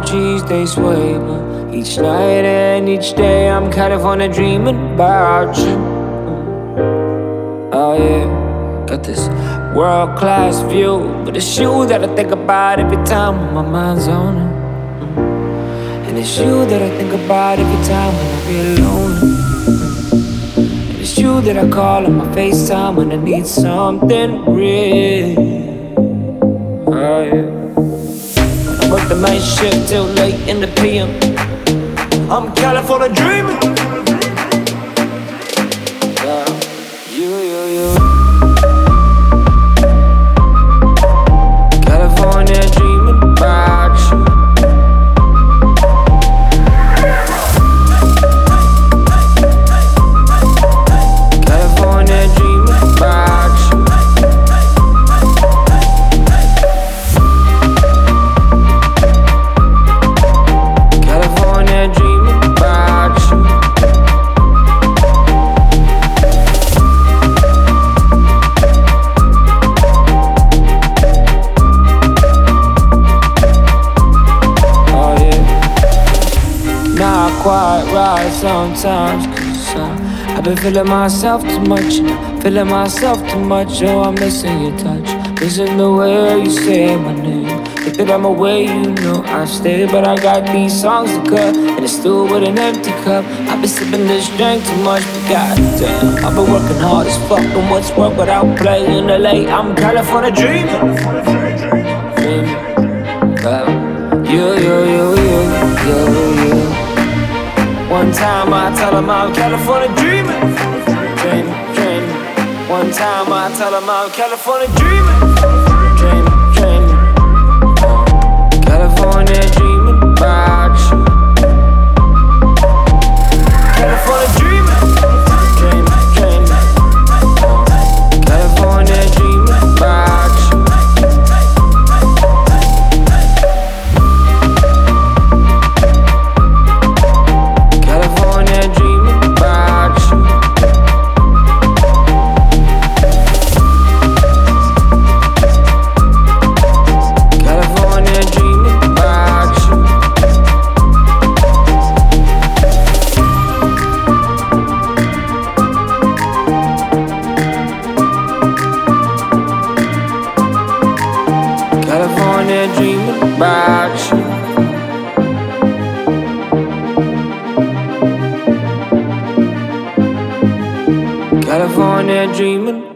cheese, they sway me. Each night and each day, I'm California dreaming about you. Oh, yeah. Got this world class view, but it's you that I think about every time when my mind's on it. And it's you that I think about every time when I feel lonely. And it's you that I call on my FaceTime when I need something real. Oh, yeah. Work the night shift till late in the PM. I'm California dreaming. Not quite right sometimes, cause uh, I've been feeling myself too much. Feeling myself too much. Oh, I'm missing your touch. Missing the way you say my name. If that I'm away, you know I stay. But I got these songs to cut, and it's still with an empty cup. I've been sipping this drink too much, but goddamn, I've been working hard as fuck. And what's work without playing LA? I'm California. Dreaming. One time I tell them I'm California dreaming. Dreaming, dreaming. One time I tell them I'm California dreaming. Dreaming, Dreaming about you. California dreaming